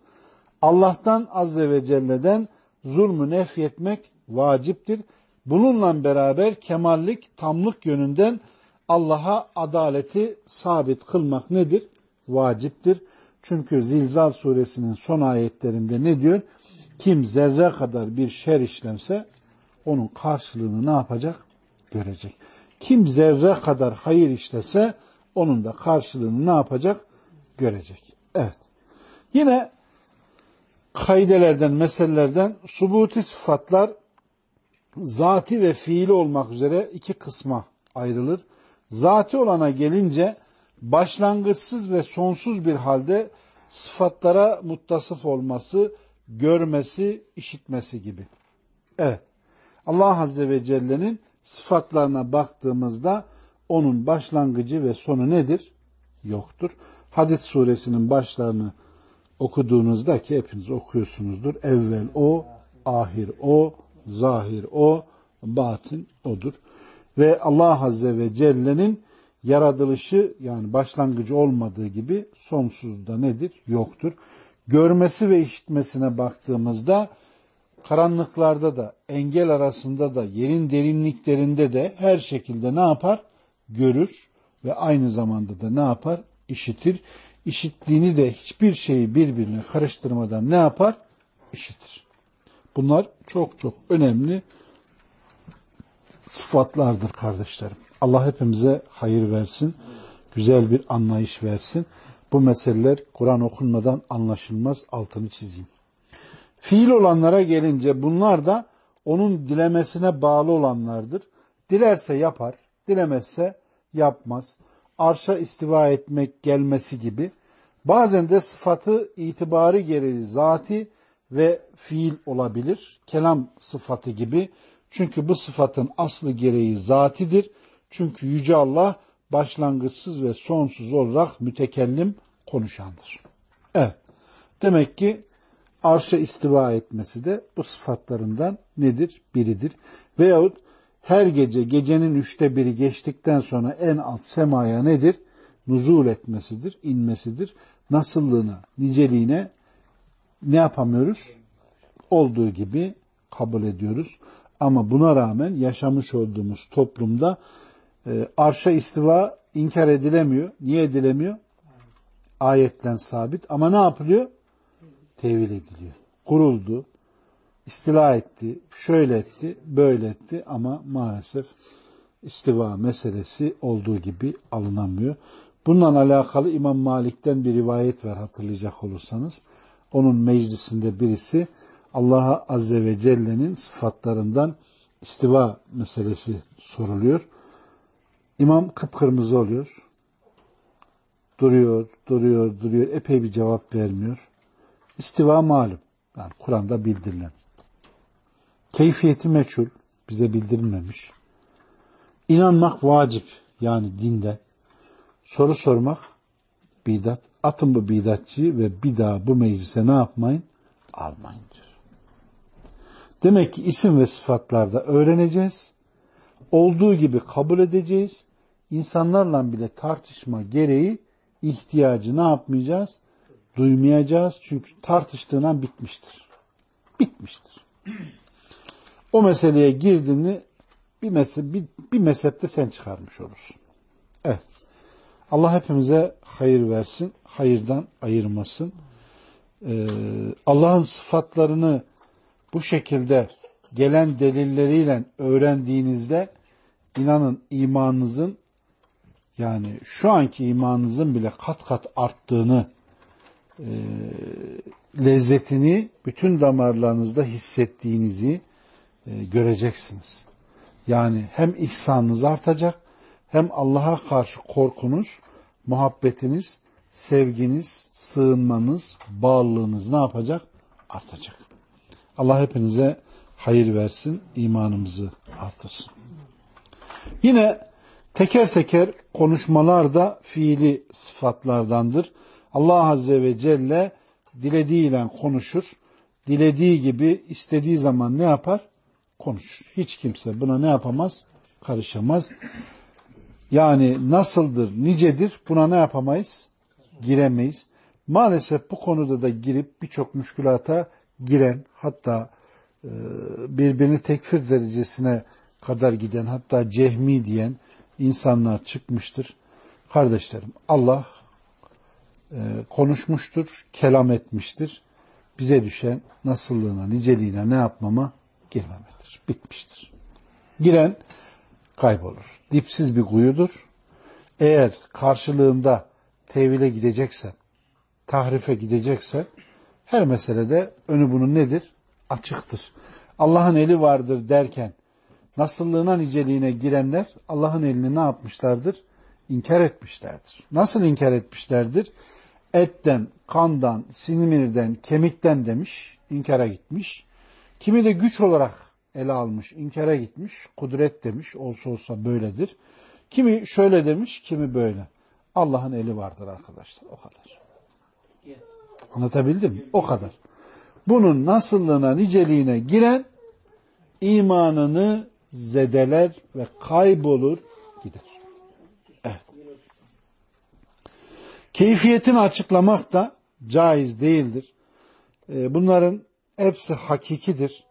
[SPEAKER 1] Allah'tan Azze ve Celle'den zulmü nefyetmek vaciptir. Bununla beraber kemallik, tamlık yönünden Allah'a adaleti sabit kılmak nedir? Vaciptir. Çünkü Zilzal suresinin son ayetlerinde ne diyor? Kim zerre kadar bir şer işlemse onun karşılığını ne yapacak? Görecek. Kim zerre kadar hayır işlese onun da karşılığını ne yapacak? Görecek. Evet. Yine kaidelerden, meselelerden subuti sıfatlar zati ve fiili olmak üzere iki kısma ayrılır. Zati olana gelince başlangıçsız ve sonsuz bir halde sıfatlara muttasıf olması, görmesi, işitmesi gibi. Evet. Allah Azze ve Celle'nin sıfatlarına baktığımızda onun başlangıcı ve sonu nedir? Yoktur. Hadis suresinin başlarını okuduğunuzda ki hepiniz okuyorsunuzdur. Evvel o, ahir o, zahir o, batin odur. Ve Allah Azze ve Celle'nin yaratılışı yani başlangıcı olmadığı gibi sonsuzda nedir? Yoktur. Görmesi ve işitmesine baktığımızda karanlıklarda da, engel arasında da, yerin derinliklerinde de her şekilde ne yapar? Görür ve aynı zamanda da ne yapar? İşitir işittiğini de hiçbir şeyi birbirine karıştırmadan ne yapar? İşitir. Bunlar çok çok önemli sıfatlardır kardeşlerim. Allah hepimize hayır versin, güzel bir anlayış versin. Bu meseleler Kur'an okunmadan anlaşılmaz, altını çizeyim. Fiil olanlara gelince bunlar da onun dilemesine bağlı olanlardır. Dilerse yapar, dilemezse yapmaz. Arşa istiva etmek gelmesi gibi. Bazen de sıfatı itibarı gereği zati ve fiil olabilir. Kelam sıfatı gibi. Çünkü bu sıfatın aslı gereği zatidir. Çünkü Yüce Allah başlangıçsız ve sonsuz olarak mütekellim konuşandır. Evet. Demek ki arşa istiva etmesi de bu sıfatlarından nedir? Biridir. Veyahut her gece gecenin üçte biri geçtikten sonra en alt semaya nedir? Nuzul etmesidir, inmesidir. Nasıllığına, niceliğine ne yapamıyoruz? Olduğu gibi kabul ediyoruz. Ama buna rağmen yaşamış olduğumuz toplumda e, arşa istiva inkar edilemiyor. Niye edilemiyor? Ayetten sabit. Ama ne yapılıyor? Tevil ediliyor. Kuruldu, istila etti, şöyle etti, böyle etti ama maalesef istiva meselesi olduğu gibi alınamıyor. Bununla alakalı İmam Malik'ten bir rivayet var hatırlayacak olursanız. Onun meclisinde birisi Allah'a Azze ve Celle'nin sıfatlarından istiva meselesi soruluyor. İmam kıpkırmızı oluyor. Duruyor, duruyor, duruyor. Epey bir cevap vermiyor. İstiva malum. Yani Kur'an'da bildirilen. Keyfiyeti meçhul. Bize bildirilmemiş. İnanmak vacip. Yani dinde. Soru sormak bidat. Atın bu bidatçıyı ve bir daha bu meclise ne yapmayın? Almayın diyor. Demek ki isim ve sıfatlarda öğreneceğiz. Olduğu gibi kabul edeceğiz. İnsanlarla bile tartışma gereği ihtiyacı ne yapmayacağız? Duymayacağız. Çünkü tartıştığına bitmiştir. Bitmiştir. O meseleye girdiğini bir, mezhep, bir, bir mezhepte sen çıkarmış olursun. Evet. Allah hepimize hayır versin. Hayırdan ayırmasın. Ee, Allah'ın sıfatlarını bu şekilde gelen delilleriyle öğrendiğinizde inanın imanınızın yani şu anki imanınızın bile kat kat arttığını e, lezzetini bütün damarlarınızda hissettiğinizi e, göreceksiniz. Yani hem ihsanınız artacak hem Allah'a karşı korkunuz, muhabbetiniz, sevginiz, sığınmanız, bağlılığınız ne yapacak? Artacak. Allah hepinize hayır versin, imanımızı artırsın. Yine teker teker konuşmalar da fiili sıfatlardandır. Allah Azze ve Celle dilediğiyle konuşur. Dilediği gibi istediği zaman ne yapar? Konuşur. Hiç kimse buna ne yapamaz? Karışamaz. Yani nasıldır, nicedir buna ne yapamayız? Giremeyiz. Maalesef bu konuda da girip birçok müşkülata giren hatta e, birbirini tekfir derecesine kadar giden hatta cehmi diyen insanlar çıkmıştır. Kardeşlerim Allah e, konuşmuştur, kelam etmiştir. Bize düşen nasıllığına, niceliğine ne yapmama girmemedir. Bitmiştir. Giren kaybolur. Dipsiz bir kuyudur. Eğer karşılığında tevhile gidecekse, tahrife gidecekse her meselede önü bunun nedir? Açıktır. Allah'ın eli vardır derken nasıllığına niceliğine girenler Allah'ın elini ne yapmışlardır? İnkar etmişlerdir. Nasıl inkar etmişlerdir? Etten, kandan, sinirden, kemikten demiş, inkara gitmiş. Kimi de güç olarak ele almış, inkara gitmiş, kudret demiş, olsa olsa böyledir. Kimi şöyle demiş, kimi böyle. Allah'ın eli vardır arkadaşlar, o kadar. Anlatabildim mi? O kadar. Bunun nasıllığına, niceliğine giren imanını zedeler ve kaybolur gider. Evet. Keyfiyetini açıklamak da caiz değildir. Ee, bunların hepsi hakikidir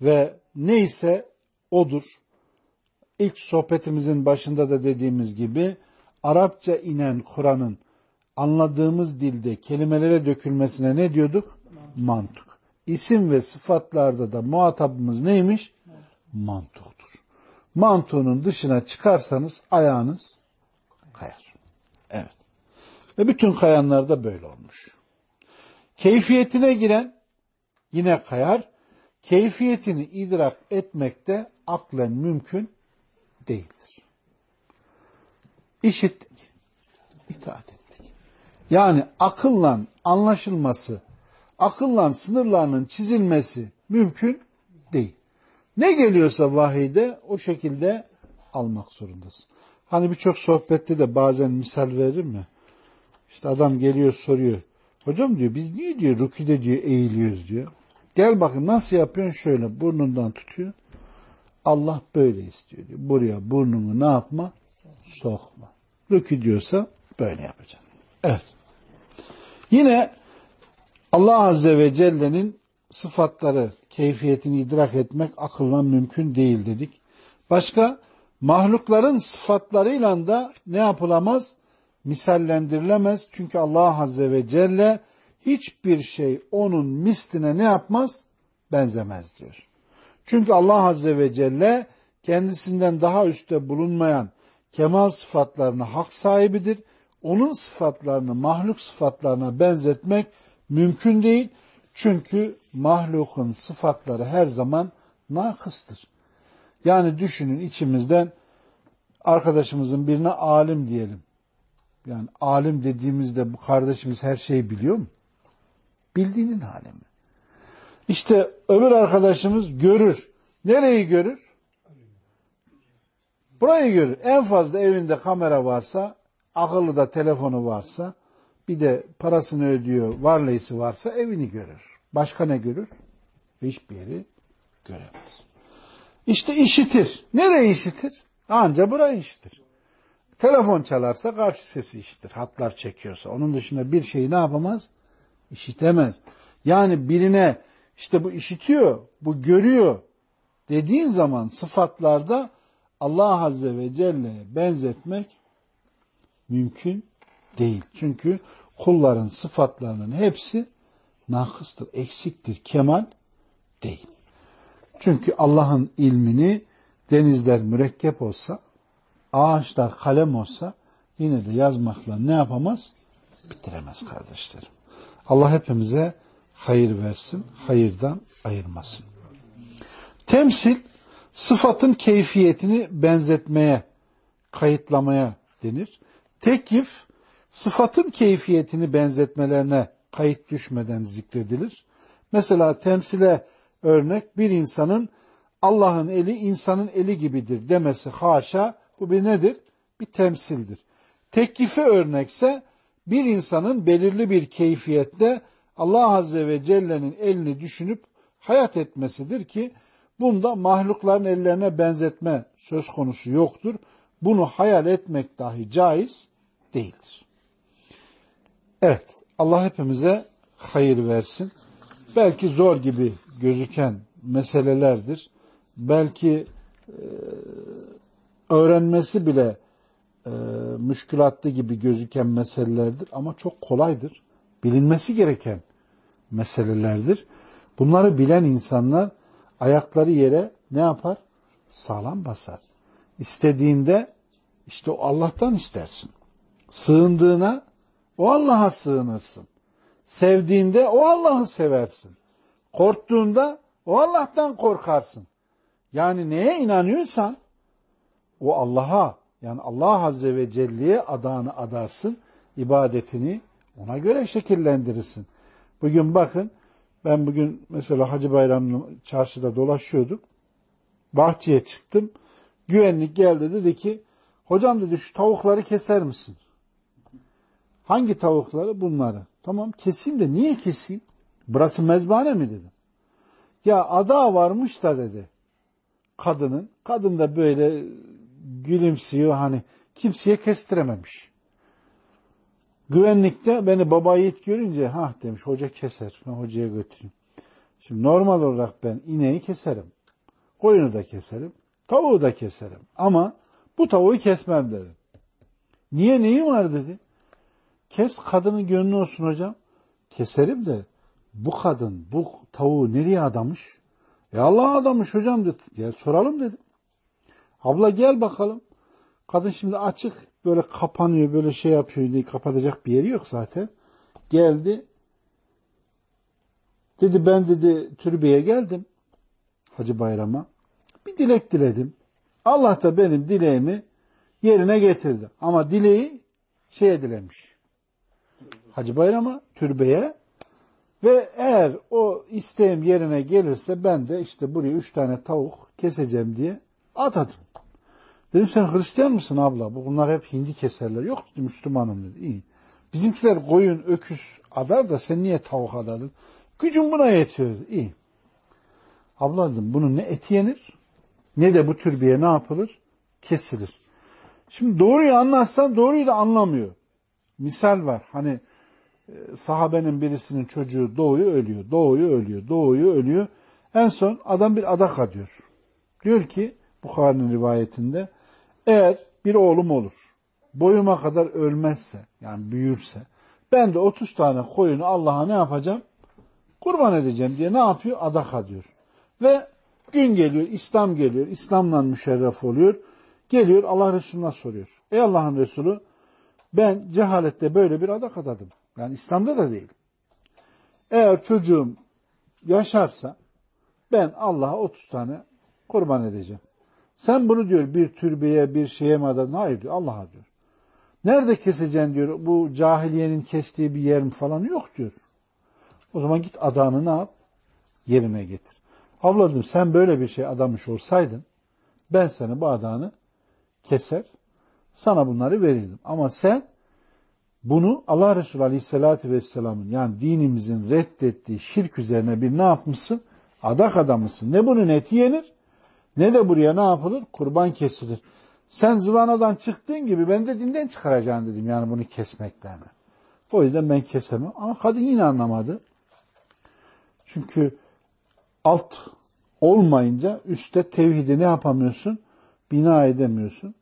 [SPEAKER 1] ve neyse odur. İlk sohbetimizin başında da dediğimiz gibi Arapça inen Kur'an'ın anladığımız dilde kelimelere dökülmesine ne diyorduk? Mantık. isim ve sıfatlarda da muhatabımız neymiş? Mantuktur. Mantuğunun dışına çıkarsanız ayağınız kayar. Evet. Ve bütün kayanlar da böyle olmuş. Keyfiyetine giren yine kayar. Keyfiyetini idrak etmek de aklen mümkün değildir. İşittik, itaat ettik. Yani akılla anlaşılması, akılla sınırlarının çizilmesi mümkün değil. Ne geliyorsa vahiyde o şekilde almak zorundasın. Hani birçok sohbette de bazen misal verir mi? İşte adam geliyor soruyor. Hocam diyor biz niye diyor rüküde diyor eğiliyoruz diyor. Gel bakın nasıl yapıyorsun şöyle burnundan tutuyor. Allah böyle istiyor diyor. Buraya burnunu ne yapma? Sokma. Rükü diyorsa böyle yapacaksın. Evet. Yine Allah Azze ve Celle'nin sıfatları, keyfiyetini idrak etmek akılla mümkün değil dedik. Başka mahlukların sıfatlarıyla da ne yapılamaz? Misallendirilemez. Çünkü Allah Azze ve Celle hiçbir şey onun misline ne yapmaz? Benzemez diyor. Çünkü Allah Azze ve Celle kendisinden daha üstte bulunmayan kemal sıfatlarına hak sahibidir. Onun sıfatlarını mahluk sıfatlarına benzetmek mümkün değil. Çünkü mahlukun sıfatları her zaman nakıstır. Yani düşünün içimizden arkadaşımızın birine alim diyelim. Yani alim dediğimizde bu kardeşimiz her şeyi biliyor mu? Bildiğinin alemi. İşte öbür arkadaşımız görür. Nereyi görür? Burayı görür. En fazla evinde kamera varsa, akıllı da telefonu varsa, bir de parasını ödüyor, varleysi varsa evini görür. Başka ne görür? Hiçbir yeri göremez. İşte işitir. Nereye işitir? Anca burayı işitir. Telefon çalarsa karşı sesi işitir. Hatlar çekiyorsa. Onun dışında bir şeyi ne yapamaz? İşitemez. Yani birine işte bu işitiyor, bu görüyor dediğin zaman sıfatlarda Allah Azze ve Celle'ye benzetmek mümkün değil. Çünkü kulların sıfatlarının hepsi nakıstır, eksiktir, kemal değil. Çünkü Allah'ın ilmini denizler mürekkep olsa, ağaçlar kalem olsa yine de yazmakla ne yapamaz? Bitiremez kardeşlerim. Allah hepimize hayır versin, hayırdan ayırmasın. Temsil, sıfatın keyfiyetini benzetmeye, kayıtlamaya denir. Tekif, sıfatın keyfiyetini benzetmelerine kayıt düşmeden zikredilir. Mesela temsile örnek bir insanın Allah'ın eli insanın eli gibidir demesi haşa bu bir nedir? Bir temsildir. Tekkife örnekse bir insanın belirli bir keyfiyette Allah Azze ve Celle'nin elini düşünüp hayat etmesidir ki bunda mahlukların ellerine benzetme söz konusu yoktur. Bunu hayal etmek dahi caiz değildir. Evet, Allah hepimize hayır versin. Belki zor gibi gözüken meselelerdir. Belki e, öğrenmesi bile e, müşkülatlı gibi gözüken meselelerdir ama çok kolaydır. Bilinmesi gereken meselelerdir. Bunları bilen insanlar ayakları yere ne yapar? Sağlam basar. İstediğinde işte o Allah'tan istersin. Sığındığına o Allah'a sığınırsın. Sevdiğinde o Allah'ı seversin. Korktuğunda o Allah'tan korkarsın. Yani neye inanıyorsan o Allah'a yani Allah Azze ve Celle'ye adağını adarsın, ibadetini ona göre şekillendirirsin. Bugün bakın, ben bugün mesela Hacı Bayramı'nın çarşıda dolaşıyordum. Bahçeye çıktım. Güvenlik geldi dedi ki, hocam dedi şu tavukları keser misin? Hangi tavukları? Bunları. Tamam keseyim de niye keseyim? Burası mezbane mi dedim. Ya ada varmış da dedi kadının. Kadın da böyle gülümsüyor hani kimseye kestirememiş. Güvenlikte beni baba yiğit görünce ha demiş hoca keser. Ben hocaya götüreyim. Şimdi normal olarak ben ineği keserim. Koyunu da keserim. Tavuğu da keserim. Ama bu tavuğu kesmem dedim. Niye neyi var dedi. Kes kadının gönlü olsun hocam. Keserim de bu kadın bu tavuğu nereye adamış? E Allah adamış hocam dedi. Gel soralım dedi. Abla gel bakalım. Kadın şimdi açık böyle kapanıyor böyle şey yapıyor diye kapatacak bir yeri yok zaten. Geldi. Dedi ben dedi türbeye geldim. Hacı Bayram'a. Bir dilek diledim. Allah da benim dileğimi yerine getirdi. Ama dileği şeye dilemiş. Hacı Bayram'a, türbeye ve eğer o isteğim yerine gelirse ben de işte buraya üç tane tavuk keseceğim diye atadım. Dedim sen Hristiyan mısın abla? Bunlar hep hindi keserler. Yok dedim Müslümanım dedi. İyi. Bizimkiler koyun, öküz adar da sen niye tavuk adadın? Gücüm buna yetiyor. İyi. Abla dedim bunun ne eti yenir ne de bu türbeye ne yapılır? Kesilir. Şimdi doğruyu anlatsan doğruyu da anlamıyor. Misal var. Hani e, sahabenin birisinin çocuğu doğuyor ölüyor. Doğuyor ölüyor. Doğuyor ölüyor. En son adam bir adak adıyor. Diyor ki Bukhari'nin rivayetinde eğer bir oğlum olur boyuma kadar ölmezse yani büyürse ben de 30 tane koyunu Allah'a ne yapacağım? Kurban edeceğim diye ne yapıyor? Adak adıyor. Ve gün geliyor, İslam geliyor, İslam'la müşerref oluyor. Geliyor Allah Resulü'ne soruyor. Ey Allah'ın Resulü ben cehalette böyle bir adak adadım. Yani İslam'da da değil. Eğer çocuğum yaşarsa ben Allah'a 30 tane kurban edeceğim. Sen bunu diyor bir türbeye bir şeye mi adadın? Hayır diyor Allah'a diyor. Nerede keseceksin diyor. Bu cahiliyenin kestiği bir yer mi falan yok diyor. O zaman git adağını ne yap? Yerine getir. Abladım sen böyle bir şey adamış olsaydın ben seni bu adağını keser sana bunları verirdim. Ama sen bunu Allah Resulü Aleyhisselatü Vesselam'ın yani dinimizin reddettiği şirk üzerine bir ne yapmışsın? Adak adamısın. Ne bunun eti yenir ne de buraya ne yapılır? Kurban kesilir. Sen zıvanadan çıktığın gibi ben de dinden çıkaracağım dedim yani bunu kesmekten. O yüzden ben kesemem. Ama kadın yine anlamadı. Çünkü alt olmayınca üstte tevhidi ne yapamıyorsun? Bina edemiyorsun.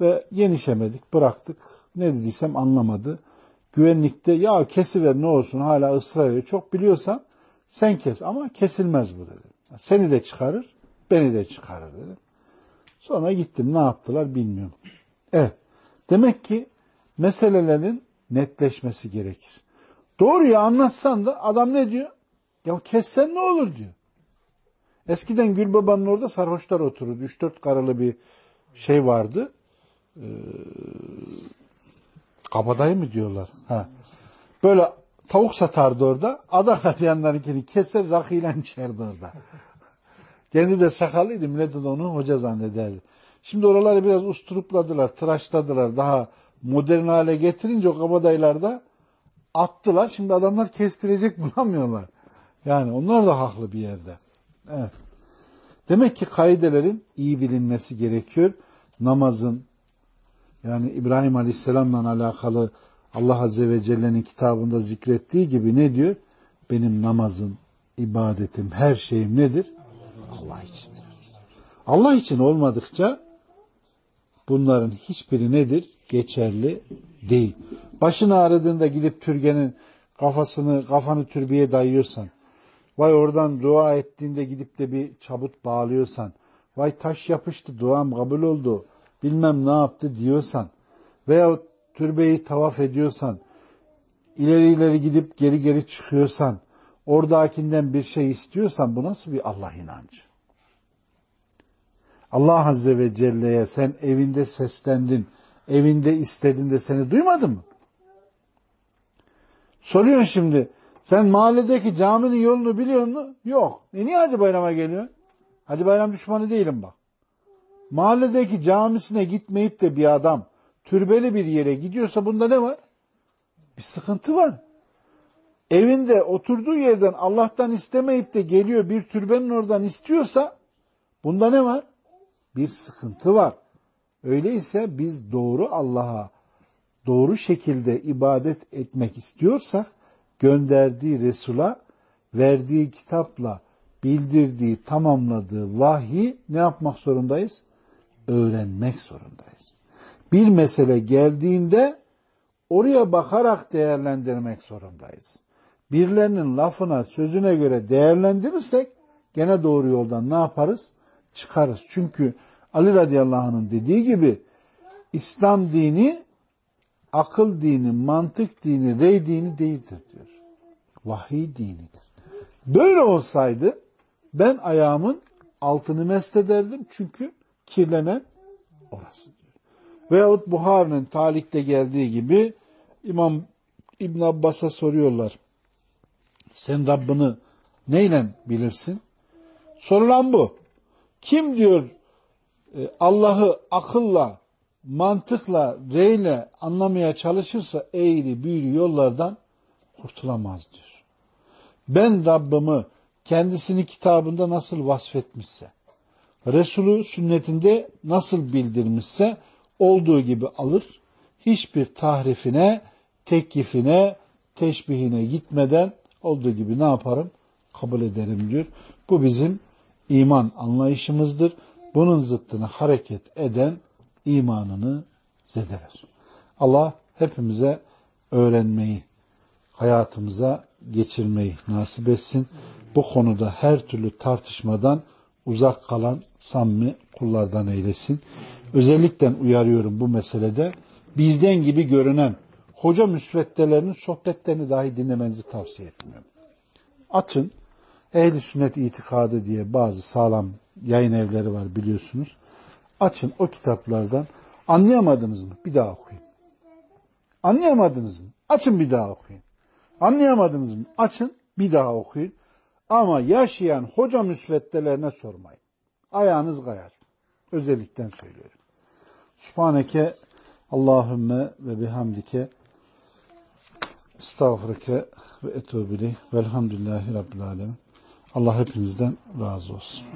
[SPEAKER 1] Ve yenişemedik, bıraktık. Ne dediysem anlamadı. Güvenlikte ya kesiver ne olsun hala ısrar ediyor. Çok biliyorsan sen kes ama kesilmez bu dedi. Seni de çıkarır, beni de çıkarır dedi. Sonra gittim ne yaptılar bilmiyorum. Evet. Demek ki meselelerin netleşmesi gerekir. Doğruyu anlatsan da adam ne diyor? Ya kessen ne olur diyor. Eskiden Gülbaba'nın orada sarhoşlar otururdu. Üç dört karılı bir şey vardı. Ee, kabadayı mı diyorlar? Ha. Böyle tavuk satardı orada. Adak atayanlarınkini keser rakıyla içerdi orada. Kendi de sakalıydı. Millet de onu hoca zannederdi. Şimdi oraları biraz usturupladılar, tıraşladılar. Daha modern hale getirince o kabadayılar da attılar. Şimdi adamlar kestirecek bulamıyorlar. Yani onlar da haklı bir yerde. Evet. Demek ki kaidelerin iyi bilinmesi gerekiyor. Namazın yani İbrahim Aleyhisselam'la alakalı Allah Azze ve Celle'nin kitabında zikrettiği gibi ne diyor? Benim namazım, ibadetim, her şeyim nedir? Allah için. Allah için olmadıkça bunların hiçbiri nedir? Geçerli değil. Başını ağrıdığında gidip türgenin kafasını, kafanı türbeye dayıyorsan, vay oradan dua ettiğinde gidip de bir çabut bağlıyorsan, vay taş yapıştı duam kabul oldu, bilmem ne yaptı diyorsan, veya türbeyi tavaf ediyorsan, ileri ileri gidip geri geri çıkıyorsan, oradakinden bir şey istiyorsan bu nasıl bir Allah inancı? Allah Azze ve Celle'ye sen evinde seslendin, evinde istedin de seni duymadı mı? Soruyorsun şimdi, sen mahalledeki caminin yolunu biliyor musun? Yok. E niye Hacı Bayram'a geliyor? Hacı Bayram düşmanı değilim bak. Mahalledeki camisine gitmeyip de bir adam türbeli bir yere gidiyorsa bunda ne var? Bir sıkıntı var. Evinde oturduğu yerden Allah'tan istemeyip de geliyor bir türbenin oradan istiyorsa bunda ne var? Bir sıkıntı var. Öyleyse biz doğru Allah'a doğru şekilde ibadet etmek istiyorsak gönderdiği Resul'a verdiği kitapla bildirdiği, tamamladığı vahyi ne yapmak zorundayız? Öğrenmek zorundayız. Bir mesele geldiğinde oraya bakarak değerlendirmek zorundayız. Birilerinin lafına, sözüne göre değerlendirirsek gene doğru yoldan ne yaparız? Çıkarız. Çünkü Ali radıyallahu anh'ın dediği gibi İslam dini akıl dini, mantık dini, rey dini değildir diyor. Vahiy dinidir. Böyle olsaydı ben ayağımın altını mest ederdim çünkü kirlenen orası diyor. Veyahut Buhar'ın talikte geldiği gibi İmam İbn Abbas'a soruyorlar. Sen Rabbini neyle bilirsin? Sorulan bu. Kim diyor e, Allah'ı akılla, mantıkla, reyle anlamaya çalışırsa eğri büğrü yollardan kurtulamaz diyor. Ben Rabbimi kendisini kitabında nasıl vasfetmişse, Resulü sünnetinde nasıl bildirmişse olduğu gibi alır, hiçbir tahrifine, teklifine, teşbihine gitmeden olduğu gibi ne yaparım? Kabul ederim diyor. Bu bizim iman anlayışımızdır. Bunun zıttına hareket eden imanını zedeler. Allah hepimize öğrenmeyi, hayatımıza geçirmeyi nasip etsin. Bu konuda her türlü tartışmadan uzak kalan samimi kullardan eylesin. Özellikle uyarıyorum bu meselede bizden gibi görünen hoca müsveddelerinin sohbetlerini dahi dinlemenizi tavsiye etmiyorum. Açın, ehli sünnet itikadı diye bazı sağlam yayın evleri var biliyorsunuz. Açın o kitaplardan anlayamadınız mı? Bir daha okuyun. Anlayamadınız mı? Açın bir daha okuyun. Anlayamadınız mı? Açın bir daha okuyun. Ama yaşayan hoca müsveddelerine sormayın. Ayağınız kayar. Özellikten söylüyorum. Subhaneke Allahümme ve bihamdike estağfurike ve etubili velhamdülillahi rabbil alemin. Allah hepinizden razı olsun.